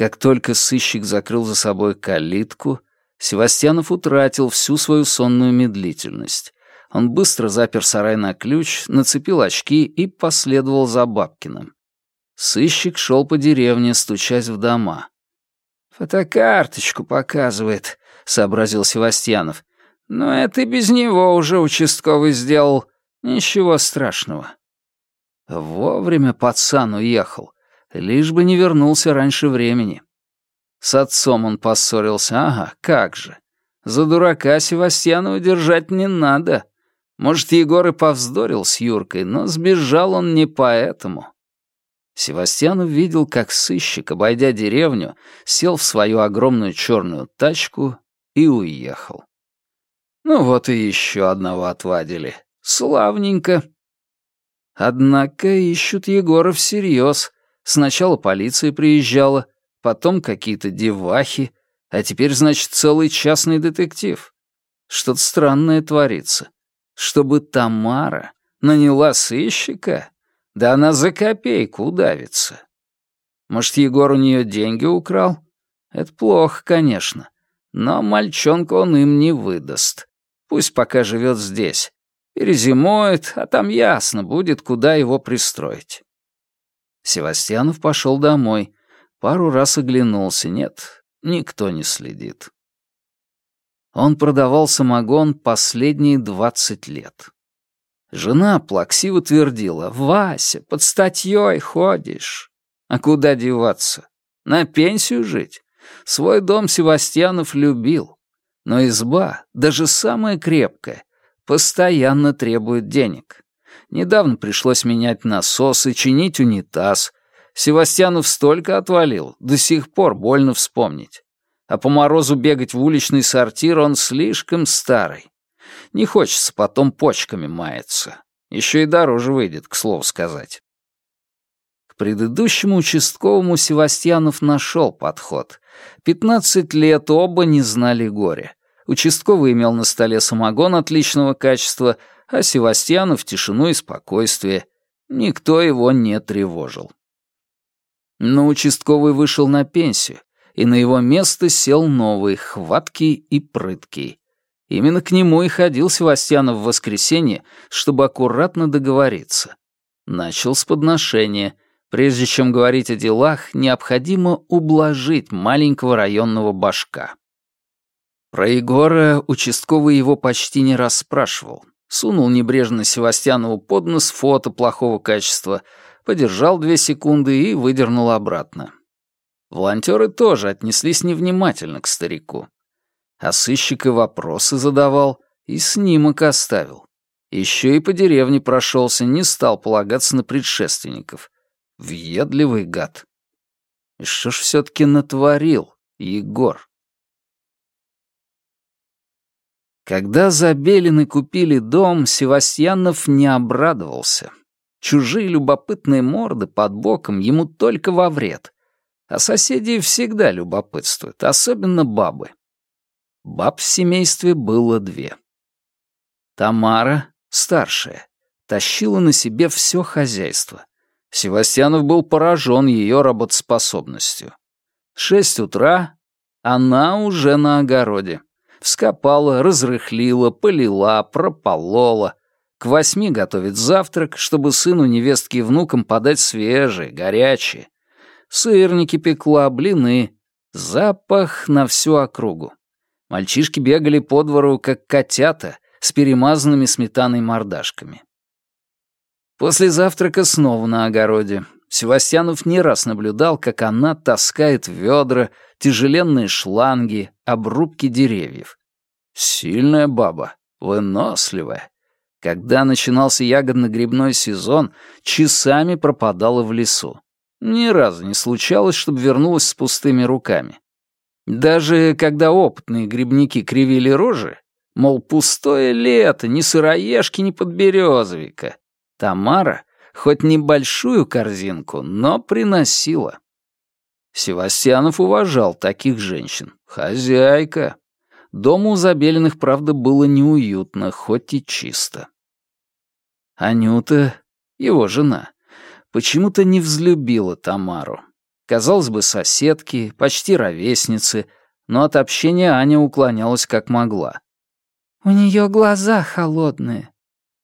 Как только сыщик закрыл за собой калитку, Севастьянов утратил всю свою сонную медлительность. Он быстро запер сарай на ключ, нацепил очки и последовал за Бабкиным. Сыщик шел по деревне, стучась в дома. «Фотокарточку показывает», — сообразил Севастьянов. «Но это и без него уже участковый сделал. Ничего страшного». Вовремя пацан уехал, лишь бы не вернулся раньше времени. С отцом он поссорился, ага, как же. За дурака Севастьянова держать не надо. Может, Егор и повздорил с Юркой, но сбежал он не поэтому. Севастьянов видел, как сыщик, обойдя деревню, сел в свою огромную черную тачку и уехал. Ну вот и еще одного отвадили. Славненько. Однако ищут Егора всерьез. Сначала полиция приезжала, потом какие-то девахи, а теперь, значит, целый частный детектив. Что-то странное творится. Чтобы Тамара наняла сыщика? Да она за копейку удавится. Может, Егор у нее деньги украл? Это плохо, конечно. Но мальчонку он им не выдаст. Пусть пока живет здесь. Перезимует, а там ясно будет, куда его пристроить. Севастьянов пошел домой. Пару раз оглянулся. Нет, никто не следит. Он продавал самогон последние двадцать лет. Жена плаксиво твердила, «Вася, под статьей ходишь». А куда деваться? На пенсию жить? Свой дом Севастьянов любил. Но изба, даже самая крепкая, постоянно требует денег. Недавно пришлось менять насос и чинить унитаз. Севастьянов столько отвалил, до сих пор больно вспомнить. А по морозу бегать в уличный сортир он слишком старый. Не хочется потом почками маяться. Еще и дороже выйдет, к слову сказать. К предыдущему участковому Севастьянов нашел подход. Пятнадцать лет оба не знали горя. Участковый имел на столе самогон отличного качества, а Севастьянов — тишину и спокойствие. Никто его не тревожил. Но участковый вышел на пенсию, и на его место сел новый, хваткий и прыткий. Именно к нему и ходил Севастьянов в воскресенье, чтобы аккуратно договориться. Начал с подношения. Прежде чем говорить о делах, необходимо ублажить маленького районного башка. Про Егора участковый его почти не расспрашивал. Сунул небрежно Севастьянову под нос фото плохого качества, подержал две секунды и выдернул обратно. Волонтеры тоже отнеслись невнимательно к старику. А сыщик и вопросы задавал, и снимок оставил. Еще и по деревне прошелся, не стал полагаться на предшественников. Въедливый гад. И что ж все-таки натворил Егор? Когда Забелины купили дом, Севастьянов не обрадовался. Чужие любопытные морды под боком ему только во вред. А соседи всегда любопытствуют, особенно бабы. Баб в семействе было две. Тамара, старшая, тащила на себе все хозяйство. Севастьянов был поражен ее работоспособностью. Шесть утра, она уже на огороде. Вскопала, разрыхлила, полила, прополола. К восьми готовит завтрак, чтобы сыну, невестке и внукам подать свежие, горячие. Сырники пекла, блины. Запах на всю округу. Мальчишки бегали по двору, как котята, с перемазанными сметаной мордашками. После завтрака снова на огороде. Севастьянов не раз наблюдал, как она таскает ведра, тяжеленные шланги, обрубки деревьев. Сильная баба, выносливая. Когда начинался ягодно-грибной сезон, часами пропадала в лесу. Ни разу не случалось, чтобы вернулась с пустыми руками. Даже когда опытные грибники кривили рожи, мол, пустое лето, ни сыроежки, ни подберезовика, Тамара хоть небольшую корзинку, но приносила. Севастьянов уважал таких женщин. Хозяйка. Дома у Забелиных, правда, было неуютно, хоть и чисто. Анюта, его жена, почему-то не взлюбила Тамару. Казалось бы, соседки, почти ровесницы, но от общения Аня уклонялась как могла. «У нее глаза холодные».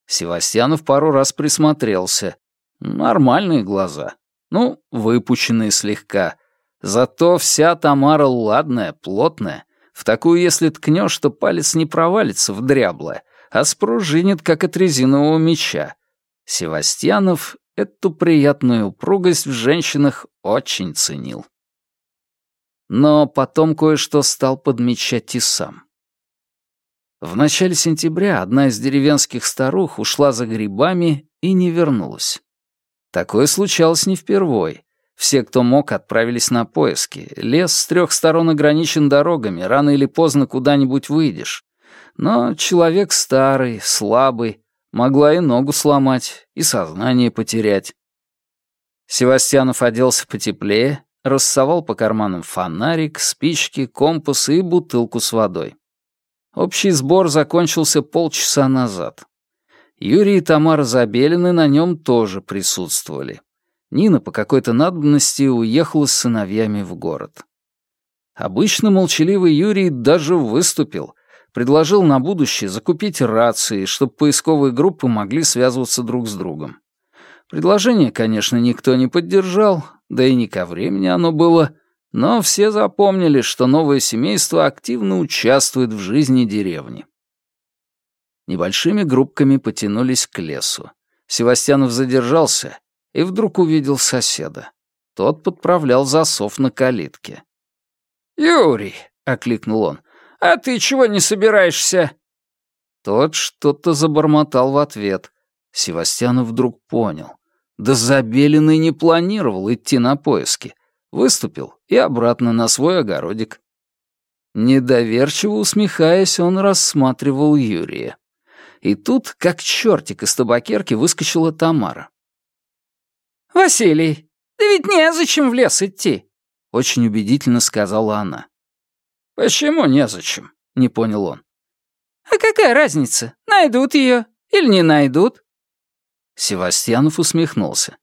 Севастьянов пару раз присмотрелся. Нормальные глаза. Ну, выпученные слегка. Зато вся Тамара ладная, плотная. В такую, если ткнешь, то палец не провалится в дряблое, а спружинит, как от резинового меча. Севастьянов эту приятную упругость в женщинах очень ценил. Но потом кое-что стал подмечать и сам. В начале сентября одна из деревенских старух ушла за грибами и не вернулась. Такое случалось не впервой. Все, кто мог, отправились на поиски. Лес с трех сторон ограничен дорогами, рано или поздно куда-нибудь выйдешь. Но человек старый, слабый, могла и ногу сломать, и сознание потерять. Севастьянов оделся потеплее, рассовал по карманам фонарик, спички, компас и бутылку с водой. Общий сбор закончился полчаса назад. Юрий и Тамара Забелины на нем тоже присутствовали. Нина по какой-то надобности уехала с сыновьями в город. Обычно молчаливый Юрий даже выступил, предложил на будущее закупить рации, чтобы поисковые группы могли связываться друг с другом. Предложение, конечно, никто не поддержал, да и не ко времени оно было — но все запомнили, что новое семейство активно участвует в жизни деревни. Небольшими группками потянулись к лесу. Севастьянов задержался и вдруг увидел соседа. Тот подправлял засов на калитке. «Юрий!» — окликнул он. «А ты чего не собираешься?» Тот что-то забормотал в ответ. Севастьянов вдруг понял. Да Забелиный не планировал идти на поиски — Выступил и обратно на свой огородик. Недоверчиво усмехаясь, он рассматривал Юрия. И тут, как чертик из табакерки, выскочила Тамара. «Василий, да ведь незачем в лес идти», — очень убедительно сказала она. «Почему незачем?» — не понял он. «А какая разница, найдут ее или не найдут?» Севастьянов усмехнулся.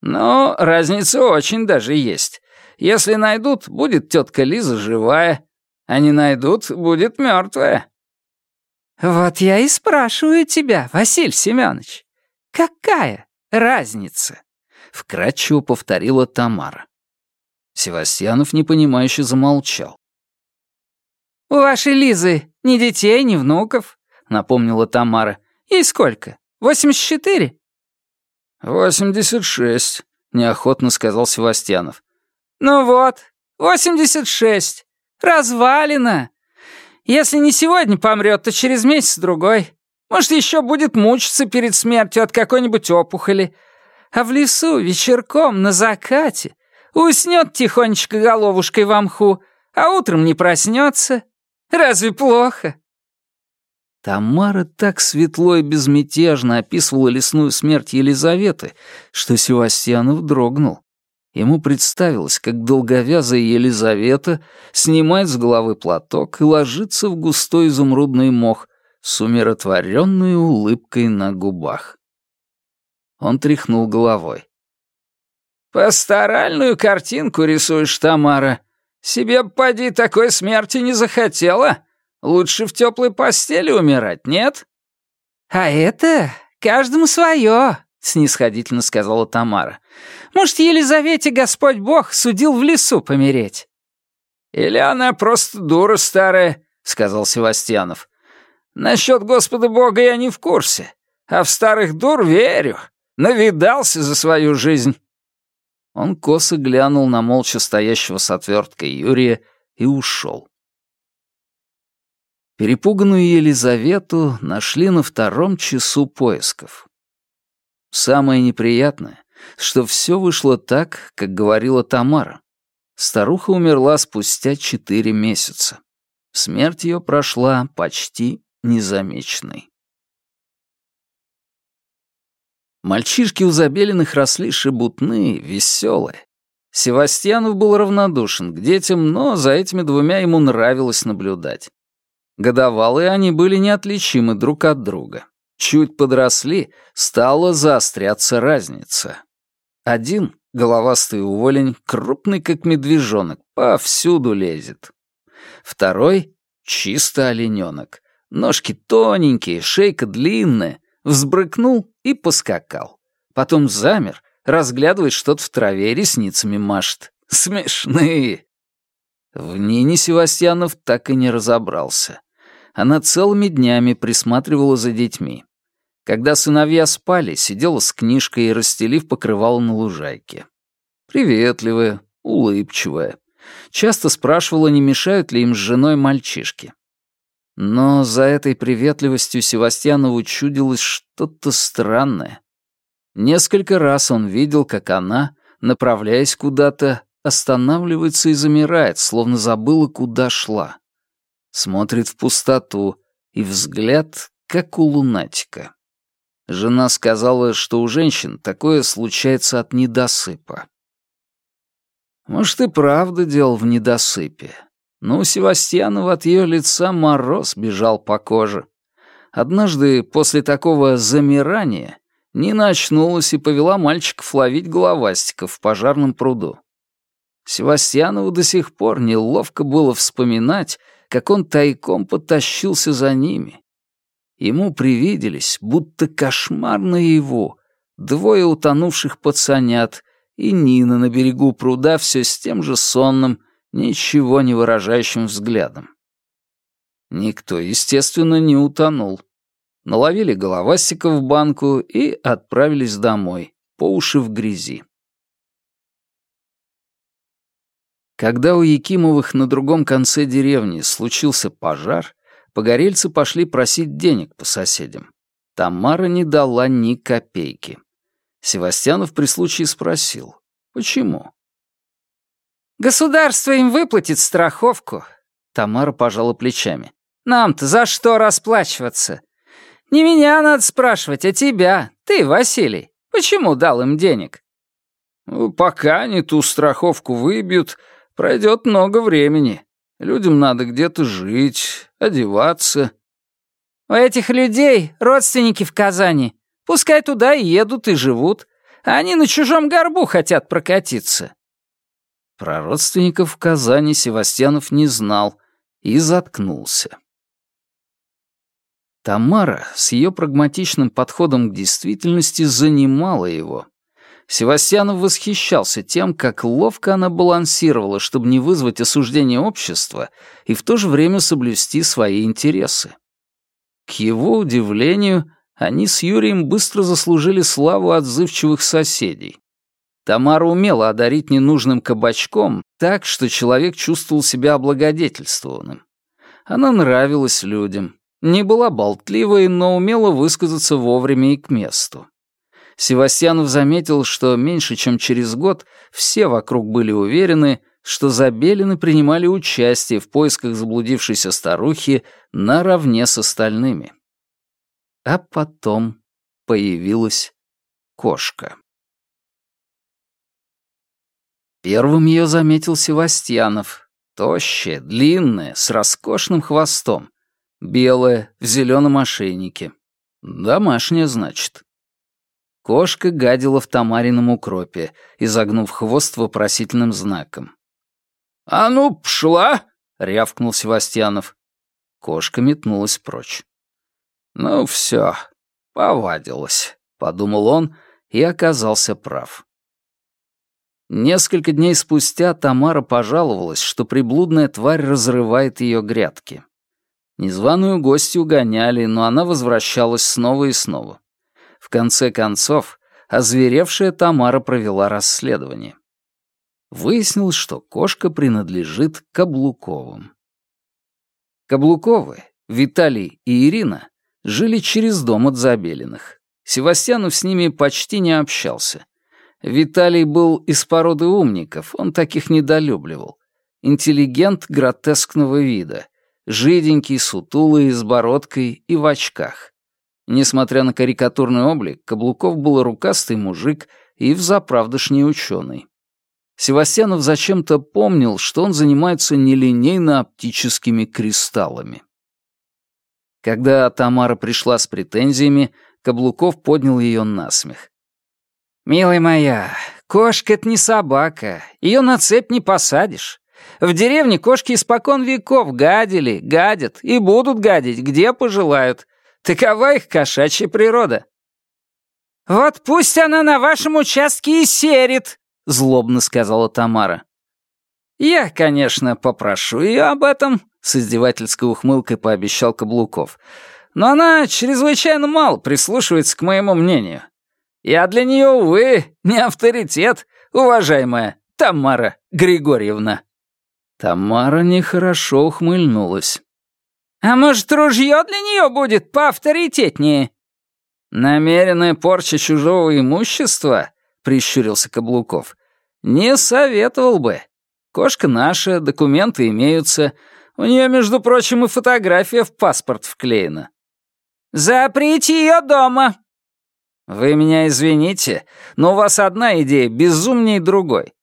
«Ну, разница очень даже есть. Если найдут, будет тетка Лиза живая, а не найдут, будет мертвая. Вот я и спрашиваю тебя, Василий Семенович, какая разница? Вкратчиво повторила Тамара. Севастьянов непонимающе замолчал. «У вашей Лизы ни детей, ни внуков», — напомнила Тамара. «Ей сколько? Восемьдесят четыре?» «Восемьдесят шесть», — неохотно сказал Севастьянов. «Ну вот, восемьдесят шесть. Развалина. Если не сегодня помрет, то через месяц-другой. Может, еще будет мучиться перед смертью от какой-нибудь опухоли. А в лесу вечерком на закате уснет тихонечко головушкой в мху, а утром не проснется. Разве плохо?» Тамара так светло и безмятежно описывала лесную смерть Елизаветы, что Севастьянов дрогнул. Ему представилось, как долговязая Елизавета снимает с головы платок и ложится в густой изумрудный мох с умиротворенной улыбкой на губах. Он тряхнул головой. «Пасторальную картинку рисуешь, Тамара. Себе, поди, такой смерти не захотела. Лучше в теплой постели умирать, нет?» «А это каждому свое», — снисходительно сказала Тамара. «Может, Елизавете Господь Бог судил в лесу помереть?» «Или она просто дура старая», — сказал Севастьянов. «Насчет Господа Бога я не в курсе, а в старых дур верю. Навидался за свою жизнь». Он косо глянул на молча стоящего с отверткой Юрия и ушел. Перепуганную Елизавету нашли на втором часу поисков. Самое неприятное, что все вышло так, как говорила Тамара. Старуха умерла спустя четыре месяца. Смерть ее прошла почти незамеченной. Мальчишки у Забелиных росли шебутные, веселые. Севастьянов был равнодушен к детям, но за этими двумя ему нравилось наблюдать. Годовалые они были неотличимы друг от друга. Чуть подросли, стала заостряться разница. Один, головастый уволень, крупный как медвежонок, повсюду лезет. Второй — чисто олененок. Ножки тоненькие, шейка длинная, взбрыкнул и поскакал. Потом замер, разглядывает что-то в траве, ресницами машет. Смешные. В Нине Севастьянов так и не разобрался. Она целыми днями присматривала за детьми. Когда сыновья спали, сидела с книжкой и расстелив покрывало на лужайке. Приветливая, улыбчивая. Часто спрашивала, не мешают ли им с женой мальчишки. Но за этой приветливостью Севастьянову чудилось что-то странное. Несколько раз он видел, как она, направляясь куда-то, останавливается и замирает, словно забыла, куда шла. Смотрит в пустоту, и взгляд, как у лунатика. Жена сказала, что у женщин такое случается от недосыпа. Может, и правда дело в недосыпе. Но у Севастьянова от ее лица мороз бежал по коже. Однажды после такого замирания Нина очнулась и повела мальчиков ловить головастиков в пожарном пруду. Севастьянову до сих пор неловко было вспоминать, как он тайком потащился за ними, Ему привиделись, будто кошмар наяву, двое утонувших пацанят и Нина на берегу пруда все с тем же сонным, ничего не выражающим взглядом. Никто, естественно, не утонул. Наловили головастика в банку и отправились домой, по уши в грязи. Когда у Якимовых на другом конце деревни случился пожар, Погорельцы пошли просить денег по соседям. Тамара не дала ни копейки. Севастьянов при случае спросил, почему? «Государство им выплатит страховку». Тамара пожала плечами. «Нам-то за что расплачиваться? Не меня надо спрашивать, а тебя. Ты, Василий, почему дал им денег?» «Ну, «Пока они ту страховку выбьют, пройдет много времени. Людям надо где-то жить, одеваться. У этих людей родственники в Казани. Пускай туда и едут, и живут. Они на чужом горбу хотят прокатиться. Про родственников в Казани Севастьянов не знал и заткнулся. Тамара с ее прагматичным подходом к действительности занимала его. Севастьянов восхищался тем, как ловко она балансировала, чтобы не вызвать осуждение общества и в то же время соблюсти свои интересы. К его удивлению, они с Юрием быстро заслужили славу отзывчивых соседей. Тамара умела одарить ненужным кабачком так, что человек чувствовал себя облагодетельствованным. Она нравилась людям, не была болтливой, но умела высказаться вовремя и к месту. Севастьянов заметил, что меньше чем через год все вокруг были уверены, что Забелины принимали участие в поисках заблудившейся старухи наравне с остальными. А потом появилась кошка. Первым ее заметил Севастьянов. Тощая, длинная, с роскошным хвостом. Белая, в зеленом ошейнике. Домашняя, значит. Кошка гадила в Тамарином укропе, изогнув хвост вопросительным знаком. «А ну, пшла!» — рявкнул Севастьянов. Кошка метнулась прочь. «Ну все, повадилась», — подумал он и оказался прав. Несколько дней спустя Тамара пожаловалась, что приблудная тварь разрывает ее грядки. Незваную гостью гоняли, но она возвращалась снова и снова. В конце концов, озверевшая Тамара провела расследование. Выяснилось, что кошка принадлежит Каблуковым. Каблуковы, Виталий и Ирина, жили через дом от Забелиных. Севастьянов с ними почти не общался. Виталий был из породы умников, он таких недолюбливал. Интеллигент гротескного вида, жиденький, сутулый, с бородкой и в очках. Несмотря на карикатурный облик, Каблуков был рукастый мужик и взаправдышний ученый. Севастьянов зачем-то помнил, что он занимается нелинейно-оптическими кристаллами. Когда Тамара пришла с претензиями, Каблуков поднял ее на смех. «Милая моя, кошка — это не собака, ее на цепь не посадишь. В деревне кошки испокон веков гадили, гадят и будут гадить, где пожелают. Такова их кошачья природа». «Вот пусть она на вашем участке и серит», злобно сказала Тамара. «Я, конечно, попрошу ее об этом», — с издевательской ухмылкой пообещал Каблуков. «Но она чрезвычайно мало прислушивается к моему мнению. Я для нее, увы, не авторитет, уважаемая Тамара Григорьевна». Тамара нехорошо ухмыльнулась. «А может, ружье для нее будет поавторитетнее?» «Намеренная порча чужого имущества?» — прищурился Каблуков. «Не советовал бы. Кошка наша, документы имеются. У нее, между прочим, и фотография в паспорт вклеена». «Заприте ее дома!» «Вы меня извините, но у вас одна идея безумнее другой.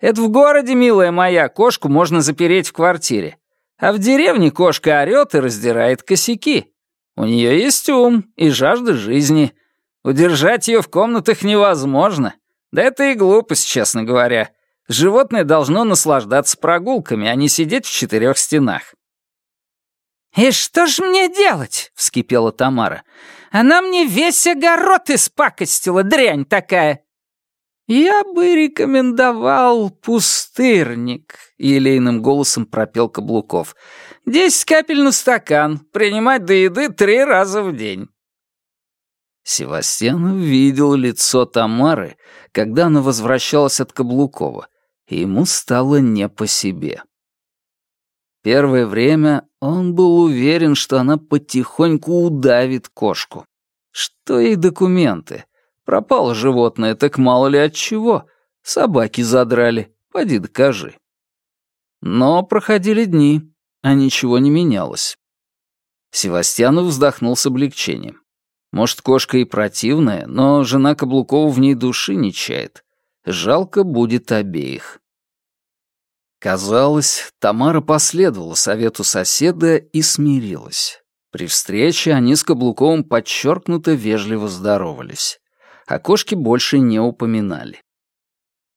Это в городе, милая моя, кошку можно запереть в квартире. А в деревне кошка орёт и раздирает косяки. У нее есть ум и жажда жизни. Удержать ее в комнатах невозможно. Да это и глупость, честно говоря. Животное должно наслаждаться прогулками, а не сидеть в четырех стенах. «И что ж мне делать?» — вскипела Тамара. «Она мне весь огород испакостила, дрянь такая!» «Я бы рекомендовал пустырник», — елейным голосом пропел Каблуков. «Десять капель на стакан, принимать до еды три раза в день». Севастьян видел лицо Тамары, когда она возвращалась от Каблукова, и ему стало не по себе. Первое время он был уверен, что она потихоньку удавит кошку. Что ей документы? Пропало животное, так мало ли от чего. Собаки задрали, поди докажи. Но проходили дни, а ничего не менялось. Севастьянов вздохнул с облегчением. Может, кошка и противная, но жена Каблукова в ней души не чает. Жалко будет обеих. Казалось, Тамара последовала совету соседа и смирилась. При встрече они с Каблуковым подчеркнуто вежливо здоровались. О кошке больше не упоминали.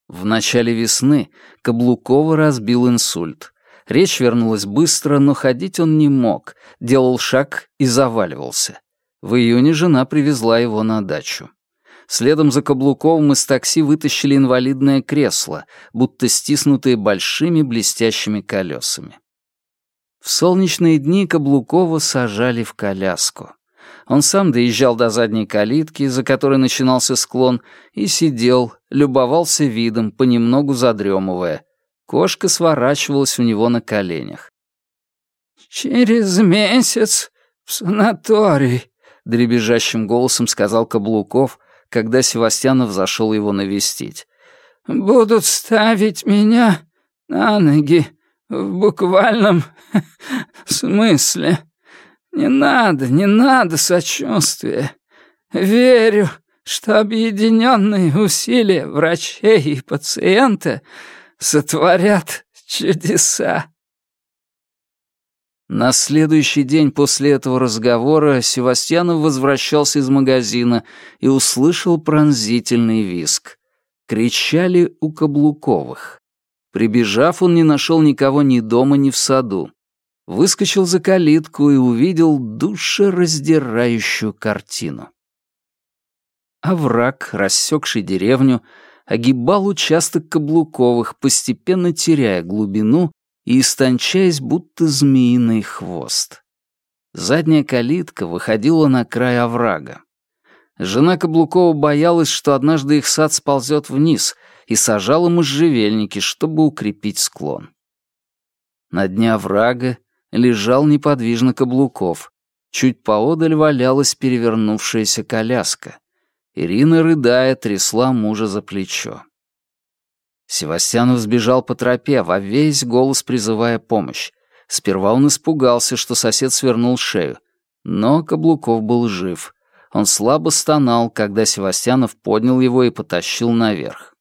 В начале весны Каблукова разбил инсульт. Речь вернулась быстро, но ходить он не мог, делал шаг и заваливался. В июне жена привезла его на дачу. Следом за Каблуковым из такси вытащили инвалидное кресло, будто стиснутые большими блестящими колесами. В солнечные дни Каблукова сажали в коляску. Он сам доезжал до задней калитки, за которой начинался склон, и сидел, любовался видом, понемногу задремывая. Кошка сворачивалась у него на коленях. «Через месяц в санаторий», дребезжащим голосом сказал Каблуков, когда Севастьянов зашел его навестить. «Будут ставить меня на ноги в буквальном смысле. Не надо, не надо сочувствия. Верю, что объединенные усилия врачей и пациента сотворят чудеса». На следующий день после этого разговора Севастьянов возвращался из магазина и услышал пронзительный виск. Кричали у Каблуковых. Прибежав, он не нашел никого ни дома, ни в саду. Выскочил за калитку и увидел душераздирающую картину. Овраг, рассекший деревню, огибал участок Каблуковых, постепенно теряя глубину и истончаясь, будто змеиный хвост. Задняя калитка выходила на край оврага. Жена Каблукова боялась, что однажды их сад сползет вниз, и сажала можжевельники, чтобы укрепить склон. На дне оврага лежал неподвижно Каблуков. Чуть поодаль валялась перевернувшаяся коляска. Ирина, рыдая, трясла мужа за плечо. Севастьянов сбежал по тропе, во весь голос призывая помощь. Сперва он испугался, что сосед свернул шею. Но Каблуков был жив. Он слабо стонал, когда Севастьянов поднял его и потащил наверх.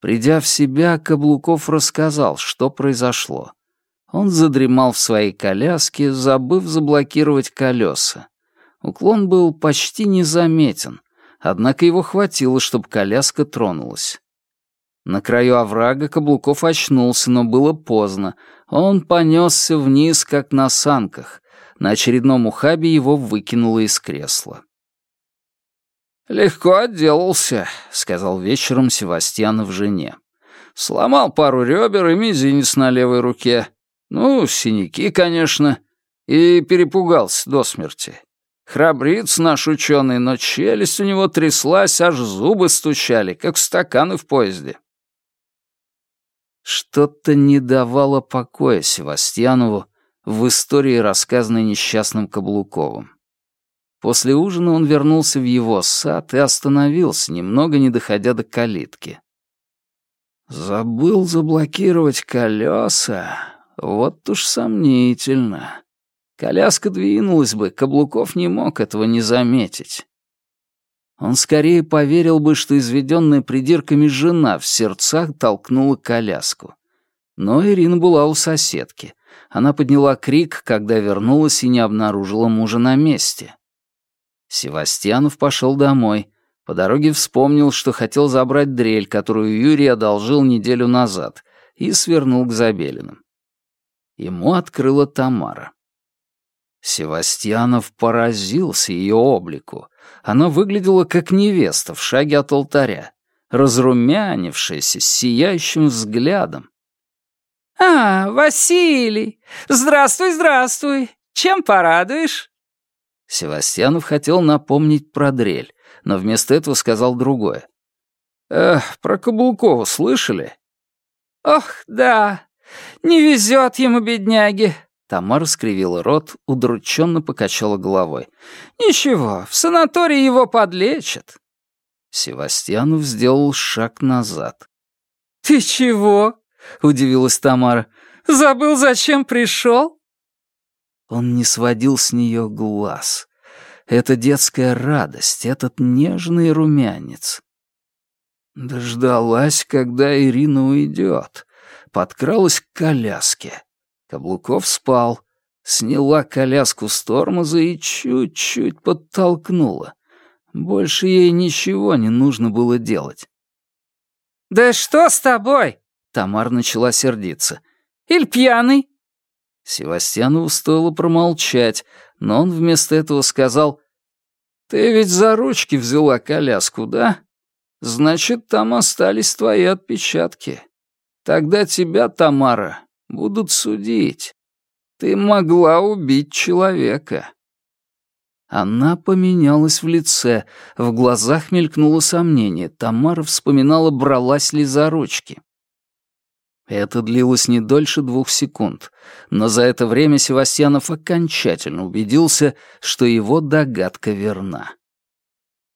Придя в себя, Каблуков рассказал, что произошло. Он задремал в своей коляске, забыв заблокировать колеса. Уклон был почти незаметен, однако его хватило, чтобы коляска тронулась. На краю оврага Каблуков очнулся, но было поздно. Он понесся вниз, как на санках. На очередном ухабе его выкинуло из кресла. «Легко отделался», — сказал вечером Севастьянов жене. «Сломал пару ребер и мизинец на левой руке. Ну, синяки, конечно. И перепугался до смерти. Храбрец наш ученый, но челюсть у него тряслась, аж зубы стучали, как стаканы в поезде. Что-то не давало покоя Севастьянову в истории, рассказанной несчастным Каблуковым. После ужина он вернулся в его сад и остановился, немного не доходя до калитки. «Забыл заблокировать колеса. Вот уж сомнительно. Коляска двинулась бы, Каблуков не мог этого не заметить. Он скорее поверил бы, что изведенная придирками жена в сердцах толкнула коляску. Но Ирина была у соседки. Она подняла крик, когда вернулась и не обнаружила мужа на месте. Севастьянов пошел домой. По дороге вспомнил, что хотел забрать дрель, которую Юрий одолжил неделю назад, и свернул к Забелиным. Ему открыла Тамара. Севастьянов поразился ее облику. Она выглядела как невеста в шаге от алтаря, разрумянившаяся, с сияющим взглядом. «А, Василий! Здравствуй, здравствуй! Чем порадуешь?» Севастьянов хотел напомнить про дрель, но вместо этого сказал другое. «Эх, про Каблукова слышали?» «Ох, да, не везет ему, бедняге. Тамара скривила рот, удрученно покачала головой. «Ничего, в санатории его подлечат». Севастьянов сделал шаг назад. «Ты чего?» — удивилась Тамара. «Забыл, зачем пришел?» Он не сводил с нее глаз. Это детская радость, этот нежный румянец. Дождалась, когда Ирина уйдет. Подкралась к коляске. Каблуков спал, сняла коляску с тормоза и чуть-чуть подтолкнула. Больше ей ничего не нужно было делать. «Да что с тобой?» — Тамар начала сердиться. «Иль пьяный?» Севастьянову стоило промолчать, но он вместо этого сказал, «Ты ведь за ручки взяла коляску, да? Значит, там остались твои отпечатки. Тогда тебя, Тамара, будут судить. Ты могла убить человека». Она поменялась в лице, в глазах мелькнуло сомнение. Тамара вспоминала, бралась ли за ручки. Это длилось не дольше двух секунд, но за это время Севастьянов окончательно убедился, что его догадка верна.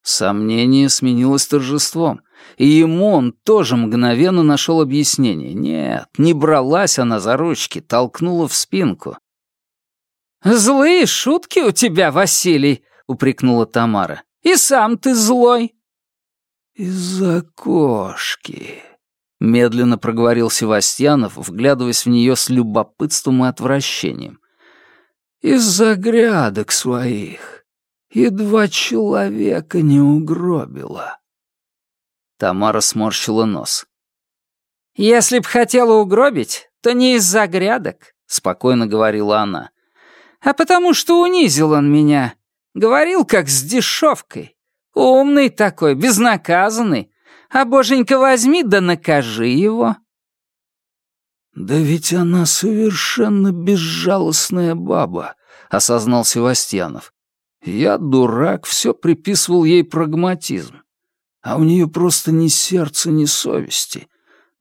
Сомнение сменилось торжеством. И ему он тоже мгновенно нашел объяснение. Нет, не бралась она за ручки, толкнула в спинку. «Злые шутки у тебя, Василий», — упрекнула Тамара. «И сам ты злой». «Из-за кошки», — медленно проговорил Севастьянов, вглядываясь в нее с любопытством и отвращением. «Из-за грядок своих. Едва человека не угробила». Тамара сморщила нос. «Если б хотела угробить, то не из-за грядок», — спокойно говорила она. «А потому что унизил он меня. Говорил, как с дешевкой. Умный такой, безнаказанный. А, боженька, возьми да накажи его». «Да ведь она совершенно безжалостная баба», — осознал Севастьянов. «Я, дурак, все приписывал ей прагматизм. А у нее просто ни сердца, ни совести.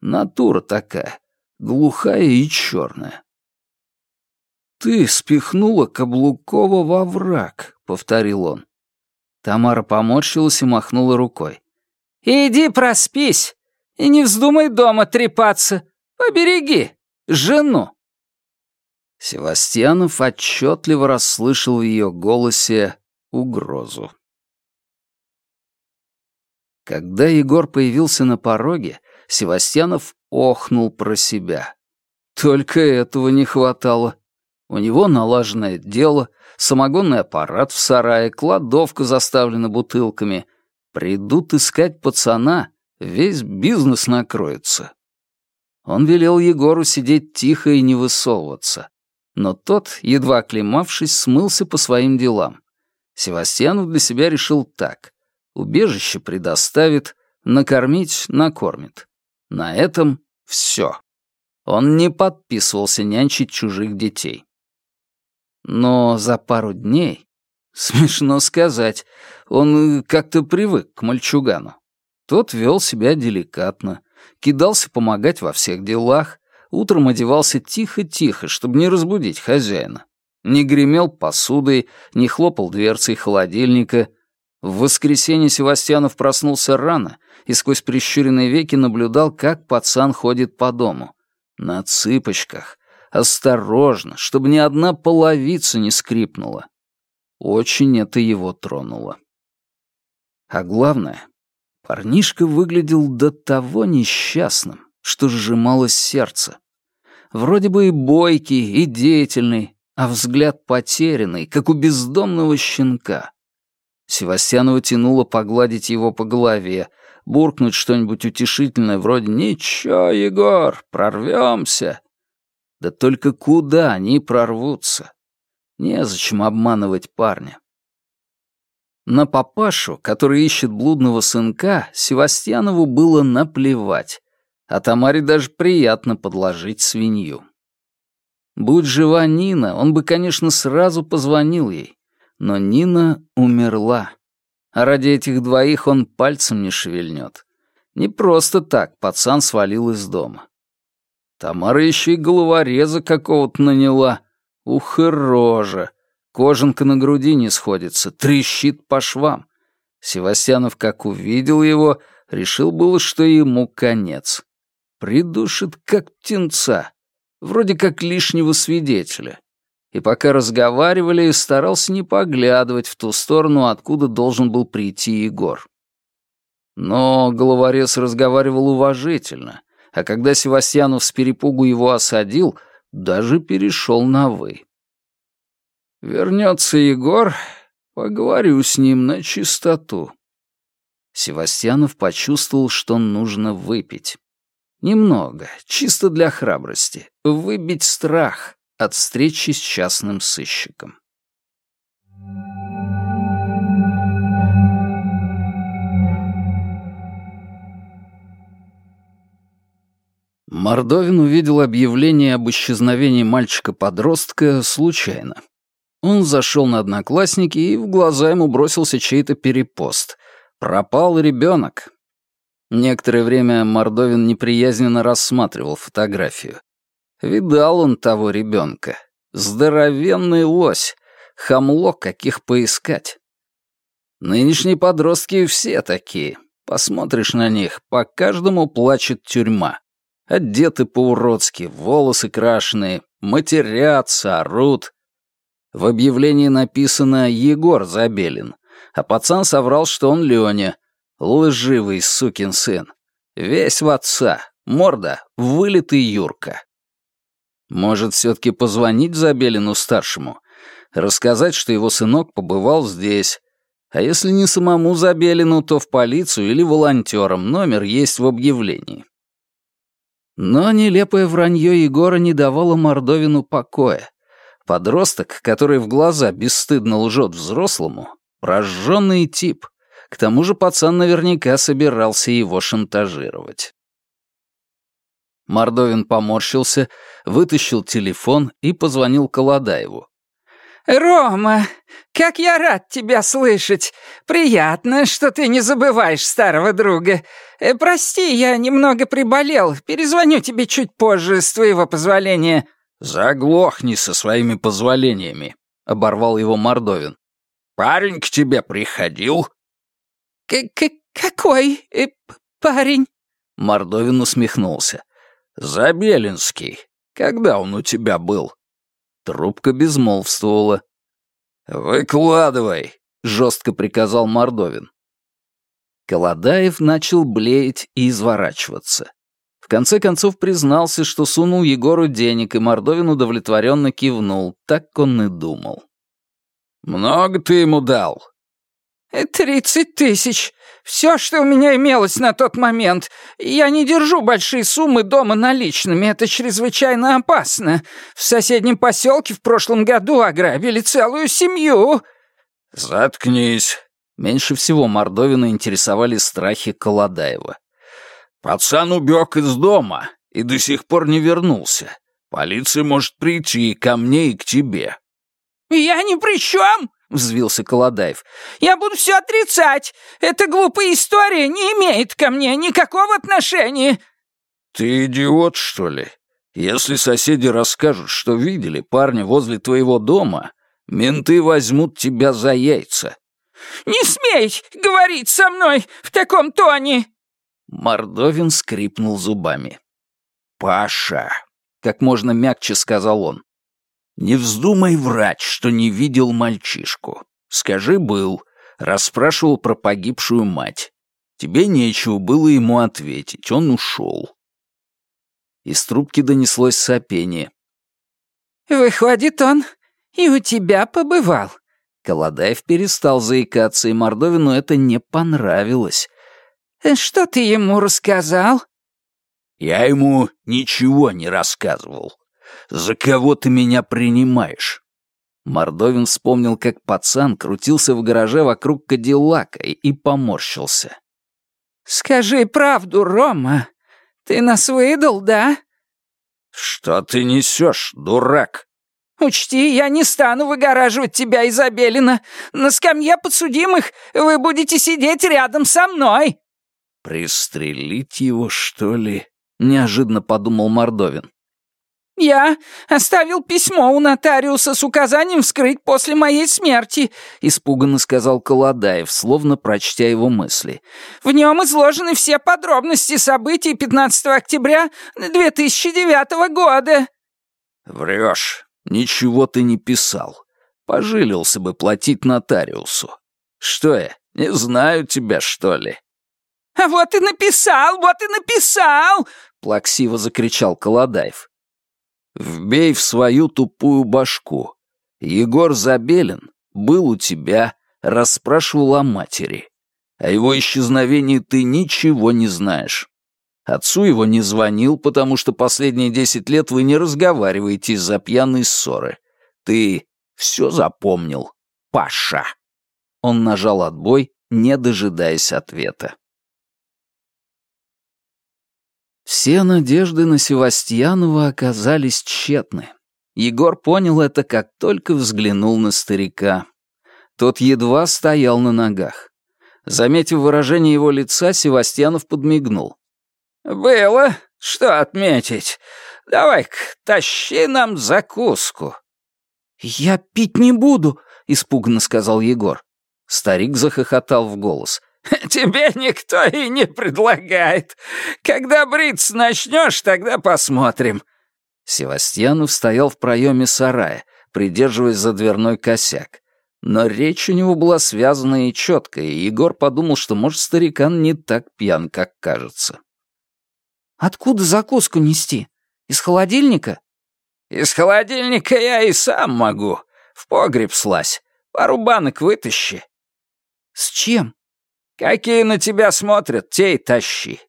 Натура такая, глухая и черная. «Ты спихнула Каблукова во враг», — повторил он. Тамара поморщилась и махнула рукой. «Иди проспись и не вздумай дома трепаться. Побереги жену». Севастьянов отчетливо расслышал в ее голосе угрозу. Когда Егор появился на пороге, Севастьянов охнул про себя. Только этого не хватало. У него налаженное дело, самогонный аппарат в сарае, кладовка заставлена бутылками. Придут искать пацана, весь бизнес накроется. Он велел Егору сидеть тихо и не высовываться. Но тот, едва оклемавшись, смылся по своим делам. Севастьянов для себя решил так. Убежище предоставит, накормить — накормит. На этом все. Он не подписывался нянчить чужих детей. Но за пару дней, смешно сказать, он как-то привык к мальчугану. Тот вел себя деликатно, кидался помогать во всех делах, утром одевался тихо-тихо, чтобы не разбудить хозяина. Не гремел посудой, не хлопал дверцей холодильника. В воскресенье Севастьянов проснулся рано и сквозь прищуренные веки наблюдал, как пацан ходит по дому. На цыпочках, осторожно, чтобы ни одна половица не скрипнула. Очень это его тронуло. А главное, парнишка выглядел до того несчастным, что сжималось сердце. Вроде бы и бойкий, и деятельный, а взгляд потерянный, как у бездомного щенка. Севастьянова тянуло погладить его по голове, буркнуть что-нибудь утешительное вроде «Ничего, Егор, прорвемся». Да только куда они прорвутся? Незачем обманывать парня. На папашу, который ищет блудного сынка, Севастьянову было наплевать, а Тамаре даже приятно подложить свинью. Будь жива Нина, он бы, конечно, сразу позвонил ей. Но Нина умерла. А ради этих двоих он пальцем не шевельнет. Не просто так пацан свалил из дома. Тамара еще и головореза какого-то наняла. Ух и рожа. Кожанка на груди не сходится, трещит по швам. Севастьянов, как увидел его, решил было, что ему конец. Придушит, как птенца вроде как лишнего свидетеля. И пока разговаривали, старался не поглядывать в ту сторону, откуда должен был прийти Егор. Но головорез разговаривал уважительно, а когда Севастьянов с перепугу его осадил, даже перешел на «вы». «Вернется Егор, поговорю с ним на чистоту». Севастьянов почувствовал, что нужно выпить. Немного, чисто для храбрости. Выбить страх от встречи с частным сыщиком. Мордовин увидел объявление об исчезновении мальчика-подростка случайно. Он зашел на одноклассники, и в глаза ему бросился чей-то перепост. «Пропал ребенок. Некоторое время Мордовин неприязненно рассматривал фотографию. Видал он того ребенка. Здоровенный лось. Хамло, каких поискать. Нынешние подростки все такие. Посмотришь на них, по каждому плачет тюрьма. Одеты по-уродски, волосы крашеные, матерятся, орут. В объявлении написано «Егор Забелин», а пацан соврал, что он Лёня, Лживый сукин сын. Весь в отца. Морда — вылитый Юрка. Может, все-таки позвонить Забелину-старшему? Рассказать, что его сынок побывал здесь. А если не самому Забелину, то в полицию или волонтерам. Номер есть в объявлении. Но нелепое вранье Егора не давало Мордовину покоя. Подросток, который в глаза бесстыдно лжет взрослому, прожженный тип — к тому же пацан наверняка собирался его шантажировать. Мордовин поморщился, вытащил телефон и позвонил Колодаеву. «Рома, как я рад тебя слышать! Приятно, что ты не забываешь старого друга. Э, прости, я немного приболел. Перезвоню тебе чуть позже, с твоего позволения». «Заглохни со своими позволениями», — оборвал его Мордовин. «Парень к тебе приходил?» К -к «Какой э, парень?» Мордовин усмехнулся. «Забелинский. Когда он у тебя был?» Трубка безмолвствовала. «Выкладывай», — жестко приказал Мордовин. Колодаев начал блеять и изворачиваться. В конце концов признался, что сунул Егору денег, и Мордовин удовлетворенно кивнул. Так он и думал. «Много ты ему дал?» «Тридцать тысяч. Все, что у меня имелось на тот момент. Я не держу большие суммы дома наличными. Это чрезвычайно опасно. В соседнем поселке в прошлом году ограбили целую семью». «Заткнись». Меньше всего Мордовина интересовали страхи Колодаева. Пацан убег из дома и до сих пор не вернулся. Полиция может прийти ко мне и к тебе». «Я ни при чем!» — взвился Колодаев. «Я буду все отрицать. Эта глупая история не имеет ко мне никакого отношения». «Ты идиот, что ли? Если соседи расскажут, что видели парня возле твоего дома, менты возьмут тебя за яйца». «Не смей говорить со мной в таком тоне!» Мордовин скрипнул зубами. «Паша!» — как можно мягче сказал он. «Не вздумай врать, что не видел мальчишку. Скажи, был. Расспрашивал про погибшую мать. Тебе нечего было ему ответить, он ушел». Из трубки донеслось сопение. «Выходит, он и у тебя побывал». Колодаев перестал заикаться, и Мордовину это не понравилось. «Что ты ему рассказал?» «Я ему ничего не рассказывал. За кого ты меня принимаешь?» Мордовин вспомнил, как пацан крутился в гараже вокруг Кадиллака и поморщился. «Скажи правду, Рома. Ты нас выдал, да?» «Что ты несешь, дурак?» «Учти, я не стану выгораживать тебя, Изабелина. На скамье подсудимых вы будете сидеть рядом со мной». «Пристрелить его, что ли?» — неожиданно подумал Мордовин. «Я оставил письмо у нотариуса с указанием вскрыть после моей смерти», — испуганно сказал Колодаев, словно прочтя его мысли. «В нем изложены все подробности событий 15 октября 2009 года». «Врешь. Ничего ты не писал. Пожилился бы платить нотариусу. Что я, не знаю тебя, что ли?» «А вот и написал, вот и написал!» — плаксиво закричал Колодаев. «Вбей в свою тупую башку. Егор Забелин был у тебя, расспрашивал о матери. О его исчезновении ты ничего не знаешь. Отцу его не звонил, потому что последние десять лет вы не разговариваете из-за пьяной ссоры. Ты все запомнил, Паша». Он нажал отбой, не дожидаясь ответа. Все надежды на Севастьянова оказались тщетны. Егор понял это, как только взглянул на старика. Тот едва стоял на ногах. Заметив выражение его лица, Севастьянов подмигнул. «Было что отметить. Давай-ка, тащи нам закуску». «Я пить не буду», — испуганно сказал Егор. Старик захохотал в голос. «Тебе никто и не предлагает. Когда бриться начнешь, тогда посмотрим». Севастьянов стоял в проеме сарая, придерживаясь за дверной косяк. Но речь у него была связанная и четкая, и Егор подумал, что, может, старикан не так пьян, как кажется. «Откуда закуску нести? Из холодильника?» «Из холодильника я и сам могу. В погреб слазь. Пару банок вытащи». «С чем?» Какие на тебя смотрят, те и тащи.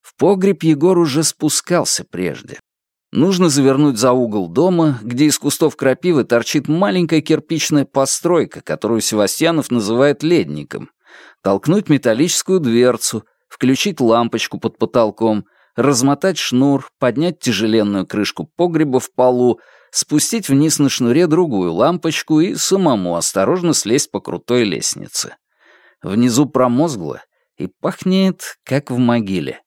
В погреб Егор уже спускался прежде. Нужно завернуть за угол дома, где из кустов крапивы торчит маленькая кирпичная постройка, которую Севастьянов называет ледником, толкнуть металлическую дверцу, включить лампочку под потолком, размотать шнур, поднять тяжеленную крышку погреба в полу, спустить вниз на шнуре другую лампочку и самому осторожно слезть по крутой лестнице внизу промозгло и пахнет, как в могиле.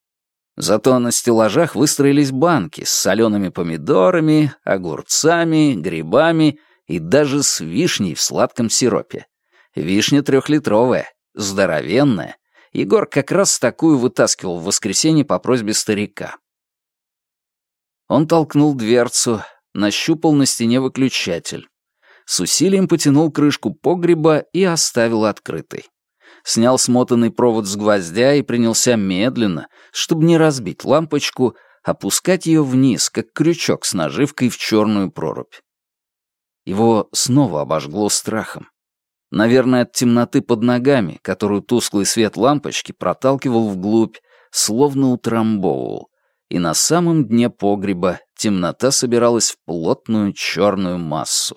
Зато на стеллажах выстроились банки с солеными помидорами, огурцами, грибами и даже с вишней в сладком сиропе. Вишня трехлитровая, здоровенная. Егор как раз такую вытаскивал в воскресенье по просьбе старика. Он толкнул дверцу, нащупал на стене выключатель. С усилием потянул крышку погреба и оставил открытой. Снял смотанный провод с гвоздя и принялся медленно, чтобы не разбить лампочку, опускать ее вниз, как крючок с наживкой в черную прорубь. Его снова обожгло страхом. Наверное, от темноты под ногами, которую тусклый свет лампочки проталкивал вглубь, словно утрамбовывал. И на самом дне погреба темнота собиралась в плотную черную массу.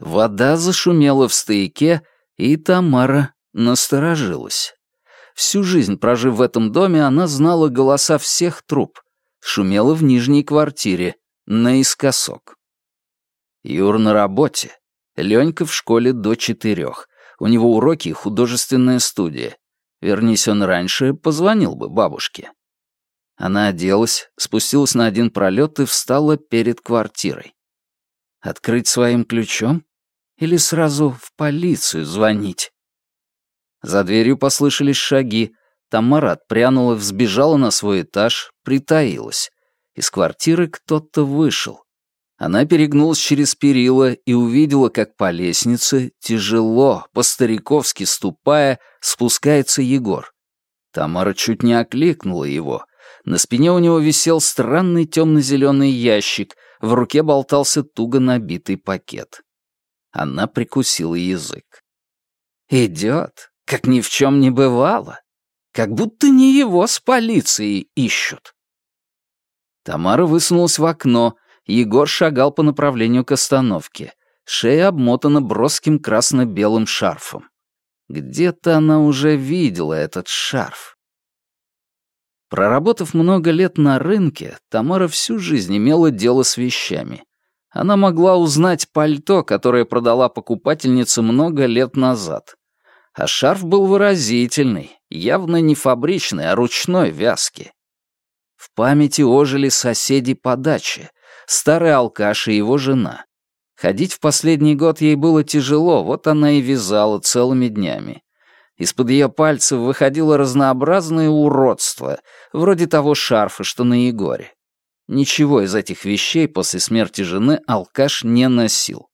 Вода зашумела в стояке, и Тамара насторожилась. Всю жизнь, прожив в этом доме, она знала голоса всех труб. Шумела в нижней квартире, наискосок. Юр на работе. Ленька в школе до четырех. У него уроки и художественная студия. Вернись он раньше, позвонил бы бабушке. Она оделась, спустилась на один пролет и встала перед квартирой. Открыть своим ключом? Или сразу в полицию звонить? За дверью послышались шаги. Тамара отпрянула, взбежала на свой этаж, притаилась. Из квартиры кто-то вышел. Она перегнулась через перила и увидела, как по лестнице, тяжело, по-стариковски ступая, спускается Егор. Тамара чуть не окликнула его. На спине у него висел странный темно-зеленый ящик, в руке болтался туго набитый пакет. Она прикусила язык. «Идет, как ни в чем не бывало. Как будто не его с полицией ищут». Тамара высунулась в окно, Егор шагал по направлению к остановке. Шея обмотана броским красно-белым шарфом. Где-то она уже видела этот шарф. Проработав много лет на рынке, Тамара всю жизнь имела дело с вещами. Она могла узнать пальто, которое продала покупательница много лет назад. А шарф был выразительный, явно не фабричный, а ручной вязки. В памяти ожили соседи по даче, старый алкаш и его жена. Ходить в последний год ей было тяжело, вот она и вязала целыми днями. Из-под ее пальцев выходило разнообразное уродство, вроде того шарфа, что на Егоре. Ничего из этих вещей после смерти жены алкаш не носил.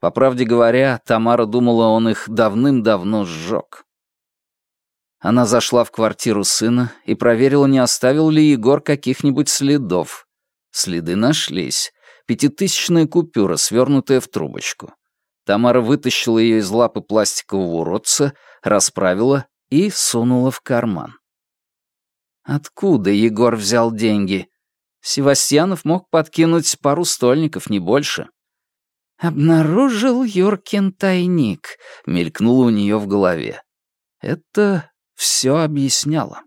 По правде говоря, Тамара думала, он их давным-давно сжег. Она зашла в квартиру сына и проверила, не оставил ли Егор каких-нибудь следов, Следы нашлись. Пятитысячная купюра, свернутая в трубочку. Тамара вытащила ее из лапы пластикового уродца, расправила и сунула в карман. Откуда Егор взял деньги? Севастьянов мог подкинуть пару стольников, не больше. «Обнаружил Юркин тайник», — мелькнуло у нее в голове. Это все объясняло.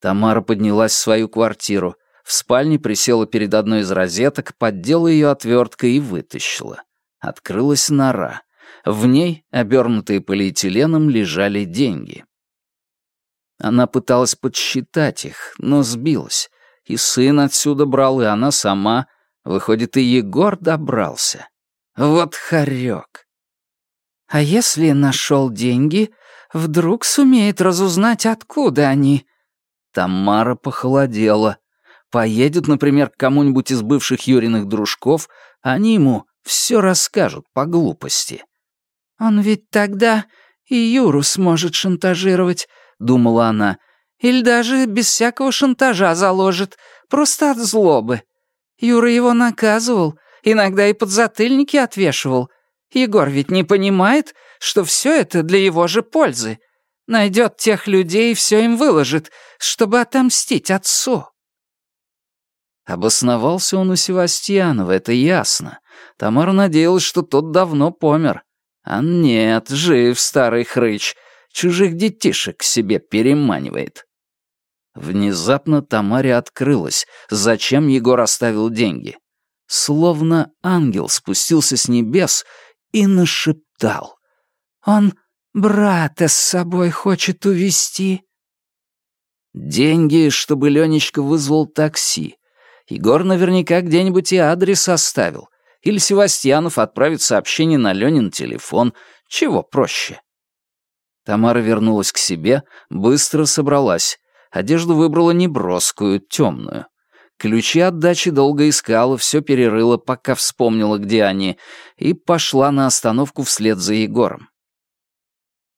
Тамара поднялась в свою квартиру, в спальне присела перед одной из розеток, поддела ее отверткой и вытащила. Открылась нора. В ней, обернутые полиэтиленом, лежали деньги. Она пыталась подсчитать их, но сбилась. И сын отсюда брал, и она сама. Выходит, и Егор добрался. Вот хорек. А если нашел деньги, вдруг сумеет разузнать, откуда они? Тамара похолодела. Поедет, например, к кому-нибудь из бывших Юриных дружков, они ему все расскажут по глупости. «Он ведь тогда и Юру сможет шантажировать», — думала она. «Или даже без всякого шантажа заложит, просто от злобы. Юра его наказывал, иногда и подзатыльники отвешивал. Егор ведь не понимает, что все это для его же пользы. Найдет тех людей и все им выложит, чтобы отомстить отцу». Обосновался он у Севастьянова, это ясно. Тамара надеялась, что тот давно помер. А нет, жив старый хрыч. Чужих детишек к себе переманивает. Внезапно Тамаре открылось, зачем Егор оставил деньги. Словно ангел спустился с небес и нашептал. «Он брата с собой хочет увести. Деньги, чтобы Ленечка вызвал такси, Егор наверняка где-нибудь и адрес оставил. Или Севастьянов отправит сообщение на Ленин телефон. Чего проще? Тамара вернулась к себе, быстро собралась. Одежду выбрала неброскую, темную. Ключи от дачи долго искала, все перерыла, пока вспомнила, где они, и пошла на остановку вслед за Егором.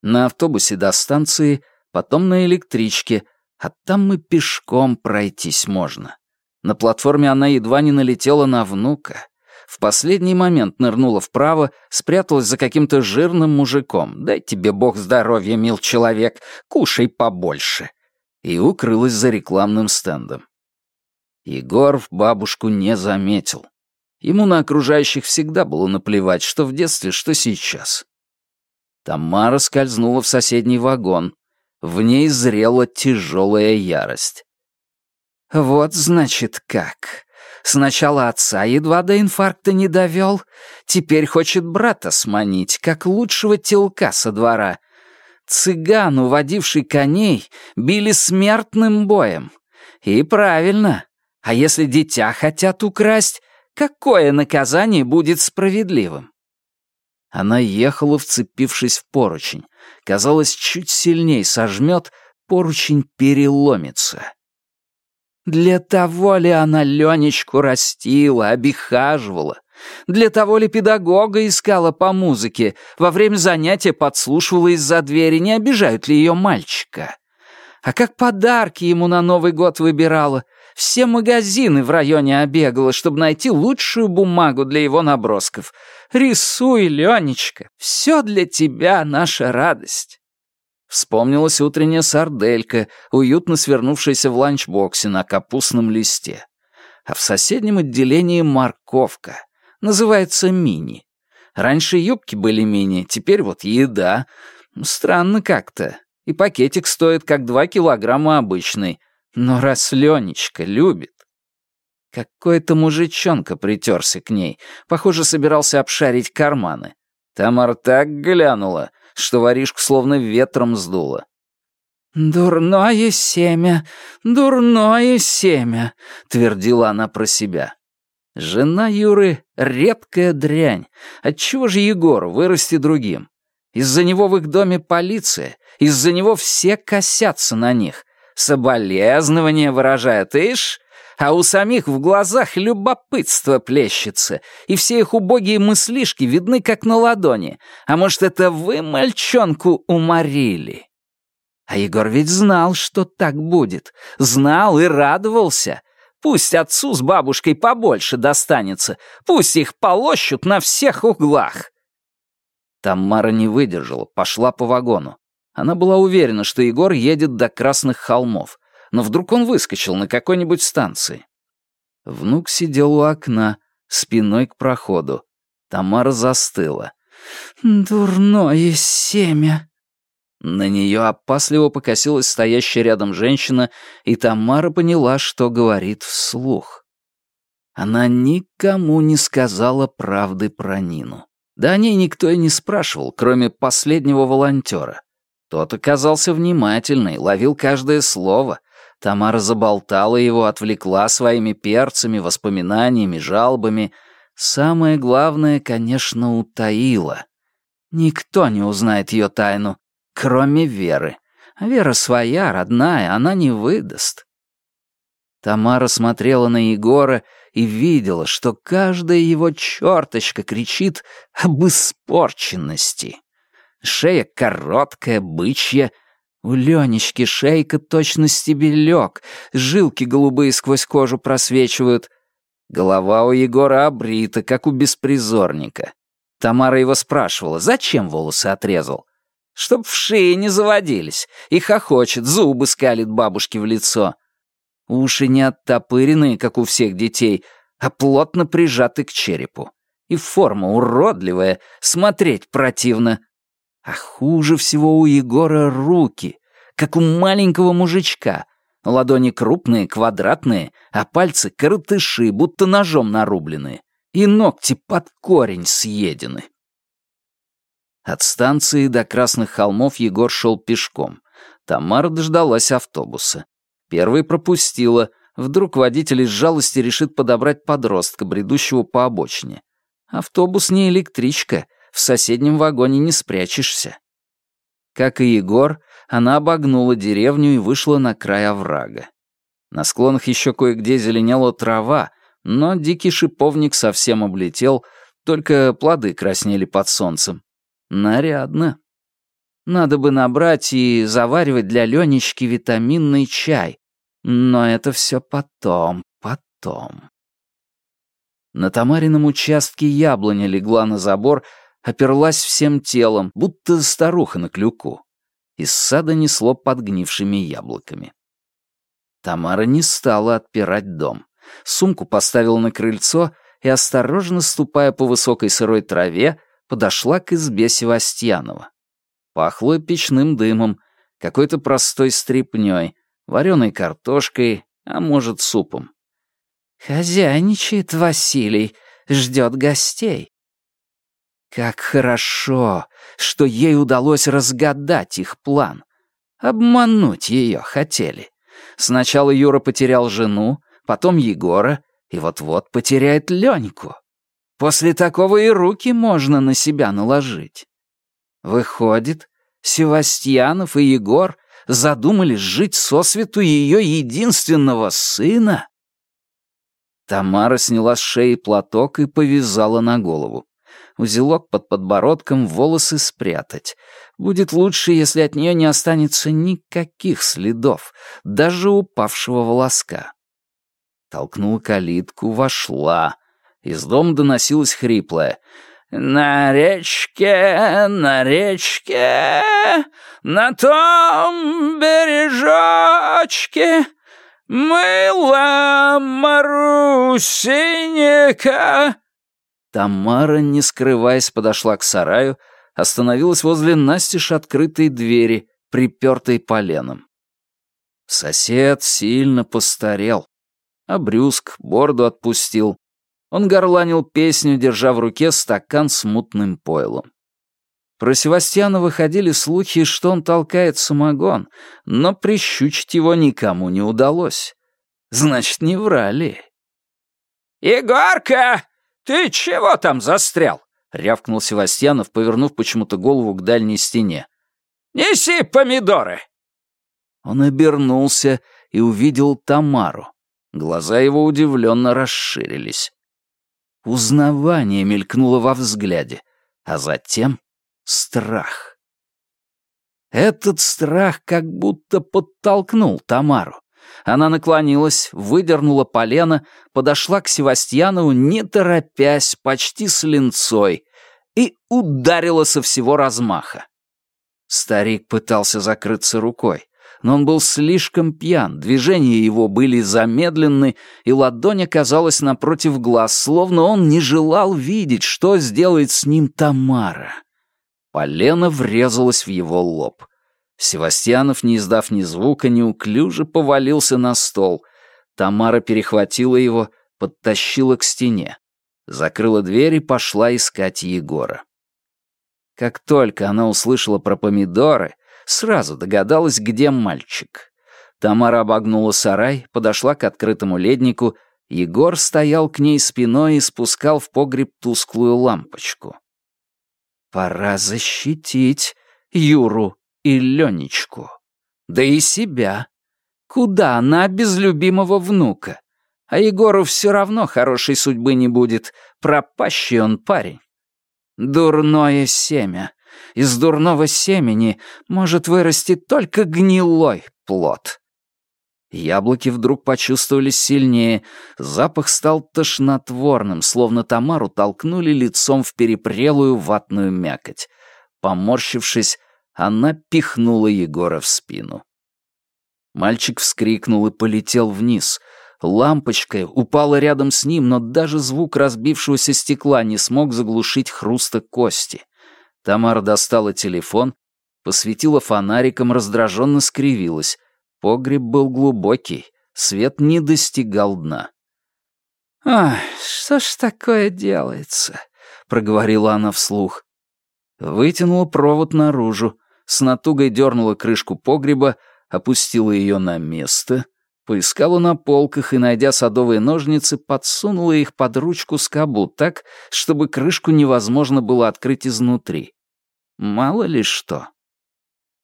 На автобусе до станции, потом на электричке, а там и пешком пройтись можно. На платформе она едва не налетела на внука. В последний момент нырнула вправо, спряталась за каким-то жирным мужиком. «Дай тебе бог здоровья, мил человек, кушай побольше!» И укрылась за рекламным стендом. Егор бабушку не заметил. Ему на окружающих всегда было наплевать, что в детстве, что сейчас. Тамара скользнула в соседний вагон. В ней зрела тяжелая ярость. «Вот, значит, как. Сначала отца едва до инфаркта не довел, теперь хочет брата сманить, как лучшего телка со двора. Цыган, уводивший коней, били смертным боем. И правильно, а если дитя хотят украсть, какое наказание будет справедливым? Она ехала, вцепившись в поручень. Казалось, чуть сильней сожмет, поручень переломится. Для того ли она Ленечку растила, обихаживала? Для того ли педагога искала по музыке, во время занятия подслушивала из-за двери, не обижают ли ее мальчика? А как подарки ему на Новый год выбирала, все магазины в районе обегала, чтобы найти лучшую бумагу для его набросков. Рисуй, Ленечка, все для тебя наша радость. Вспомнилась утренняя сарделька, уютно свернувшаяся в ланчбоксе на капустном листе. А в соседнем отделении морковка. Называется мини. Раньше юбки были мини, теперь вот еда. Странно как-то. И пакетик стоит как два килограмма обычный. Но раз Ленечка любит... Какой-то мужичонка притерся к ней. Похоже, собирался обшарить карманы. Тамара так глянула, что воришку словно ветром сдуло. «Дурное семя, дурное семя», — твердила она про себя. Жена Юры — редкая дрянь. Отчего же Егору вырасти другим? Из-за него в их доме полиция, из-за него все косятся на них соболезнования выражают, ишь, а у самих в глазах любопытство плещется, и все их убогие мыслишки видны как на ладони. А может, это вы мальчонку уморили? А Егор ведь знал, что так будет. Знал и радовался. Пусть отцу с бабушкой побольше достанется, пусть их полощут на всех углах. Тамара не выдержала, пошла по вагону. Она была уверена, что Егор едет до Красных холмов, но вдруг он выскочил на какой-нибудь станции. Внук сидел у окна, спиной к проходу. Тамара застыла. «Дурное семя!» На нее опасливо покосилась стоящая рядом женщина, и Тамара поняла, что говорит вслух. Она никому не сказала правды про Нину. Да о ней никто и не спрашивал, кроме последнего волонтера. Тот оказался внимательный, ловил каждое слово. Тамара заболтала его, отвлекла своими перцами, воспоминаниями, жалобами. Самое главное, конечно, утаила. Никто не узнает ее тайну, кроме Веры. А Вера своя, родная, она не выдаст. Тамара смотрела на Егора и видела, что каждая его черточка кричит об испорченности. Шея короткая, бычья. У Ленечки шейка точно стебелек, жилки голубые сквозь кожу просвечивают. Голова у Егора обрита, как у беспризорника. Тамара его спрашивала, зачем волосы отрезал. Чтоб в шее не заводились. И хохочет, зубы скалит бабушке в лицо. Уши не оттопыренные, как у всех детей, а плотно прижаты к черепу. И форма уродливая, смотреть противно. А хуже всего у Егора руки, как у маленького мужичка. Ладони крупные, квадратные, а пальцы коротыши, будто ножом нарубленные. И ногти под корень съедены. От станции до Красных холмов Егор шел пешком. Тамара дождалась автобуса. Первый пропустила. Вдруг водитель из жалости решит подобрать подростка, бредущего по обочине. Автобус не электричка, в соседнем вагоне не спрячешься. Как и Егор, она обогнула деревню и вышла на край оврага. На склонах еще кое-где зеленела трава, но дикий шиповник совсем облетел, только плоды краснели под солнцем. Нарядно. Надо бы набрать и заваривать для Ленечки витаминный чай. Но это все потом, потом. На Тамарином участке яблоня легла на забор, оперлась всем телом, будто старуха на клюку. Из сада несло подгнившими яблоками. Тамара не стала отпирать дом. Сумку поставила на крыльцо и, осторожно ступая по высокой сырой траве, подошла к избе Севастьянова. Пахло печным дымом, какой-то простой стряпнёй, вареной картошкой, а может, супом. «Хозяйничает Василий, ждет гостей». Как хорошо, что ей удалось разгадать их план. Обмануть ее хотели. Сначала Юра потерял жену, потом Егора, и вот-вот потеряет Леньку. После такого и руки можно на себя наложить. Выходит, Севастьянов и Егор задумались жить сосвету ее единственного сына? Тамара сняла с шеи платок и повязала на голову. Узелок под подбородком, волосы спрятать. Будет лучше, если от нее не останется никаких следов, даже упавшего волоска. Толкнула калитку, вошла. Из дома доносилось хриплое — на речке, на речке, на том бережочке мыла Марусенька. Тамара, не скрываясь, подошла к сараю, остановилась возле настежь открытой двери, припертой поленом. Сосед сильно постарел. Обрюзг, борду отпустил, он горланил песню, держа в руке стакан с мутным пойлом. Про Севастьяна выходили слухи, что он толкает самогон, но прищучить его никому не удалось. Значит, не врали. «Егорка, ты чего там застрял?» — рявкнул Севастьянов, повернув почему-то голову к дальней стене. «Неси помидоры!» Он обернулся и увидел Тамару. Глаза его удивленно расширились. Узнавание мелькнуло во взгляде, а затем страх. Этот страх как будто подтолкнул Тамару. Она наклонилась, выдернула полено, подошла к Севастьянову, не торопясь, почти с линцой, и ударила со всего размаха. Старик пытался закрыться рукой но он был слишком пьян, движения его были замедленны, и ладонь оказалась напротив глаз, словно он не желал видеть, что сделает с ним Тамара. Полено врезалось в его лоб. Севастьянов, не издав ни звука, неуклюже повалился на стол. Тамара перехватила его, подтащила к стене. Закрыла дверь и пошла искать Егора. Как только она услышала про помидоры, Сразу догадалась, где мальчик. Тамара обогнула сарай, подошла к открытому леднику. Егор стоял к ней спиной и спускал в погреб тусклую лампочку. Пора защитить Юру и Ленечку. Да и себя. Куда она без любимого внука? А Егору все равно хорошей судьбы не будет. Пропащий он парень. Дурное семя. Из дурного семени может вырасти только гнилой плод. Яблоки вдруг почувствовались сильнее, запах стал тошнотворным, словно Тамару толкнули лицом в перепрелую ватную мякоть. Поморщившись, она пихнула Егора в спину. Мальчик вскрикнул и полетел вниз. Лампочка упала рядом с ним, но даже звук разбившегося стекла не смог заглушить хруста кости. Тамара достала телефон, посветила фонариком, раздраженно скривилась. Погреб был глубокий, свет не достигал дна. «Ах, что ж такое делается?» — проговорила она вслух. Вытянула провод наружу, с натугой дернула крышку погреба, опустила ее на место, поискала на полках и, найдя садовые ножницы, подсунула их под ручку скобу так, чтобы крышку невозможно было открыть изнутри. Мало ли что.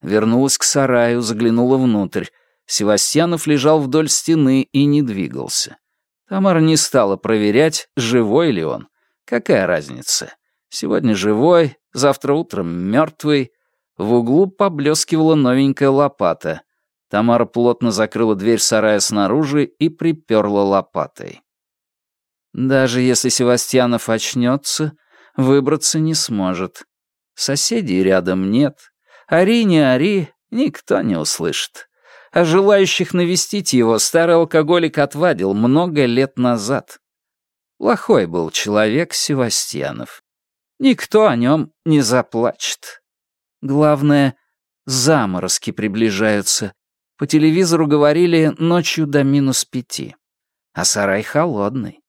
Вернулась к сараю, заглянула внутрь. Севастьянов лежал вдоль стены и не двигался. Тамара не стала проверять, живой ли он. Какая разница? Сегодня живой, завтра утром мертвый. В углу поблескивала новенькая лопата. Тамара плотно закрыла дверь сарая снаружи и приперла лопатой. Даже если Севастьянов очнется, выбраться не сможет. Соседей рядом нет. Ори не ори, никто не услышит. А желающих навестить его старый алкоголик отвадил много лет назад. Плохой был человек Севастьянов. Никто о нем не заплачет. Главное, заморозки приближаются. По телевизору говорили ночью до минус пяти. А сарай холодный.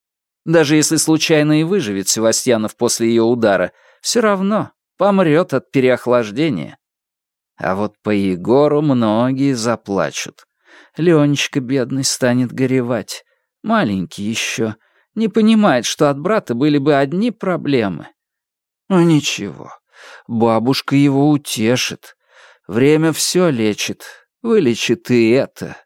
Даже если случайно и выживет Севастьянов после ее удара, все равно помрет от переохлаждения. А вот по Егору многие заплачут. Ленечка бедный станет горевать. Маленький еще. Не понимает, что от брата были бы одни проблемы. Ну, ничего, бабушка его утешит. Время все лечит, вылечит и это.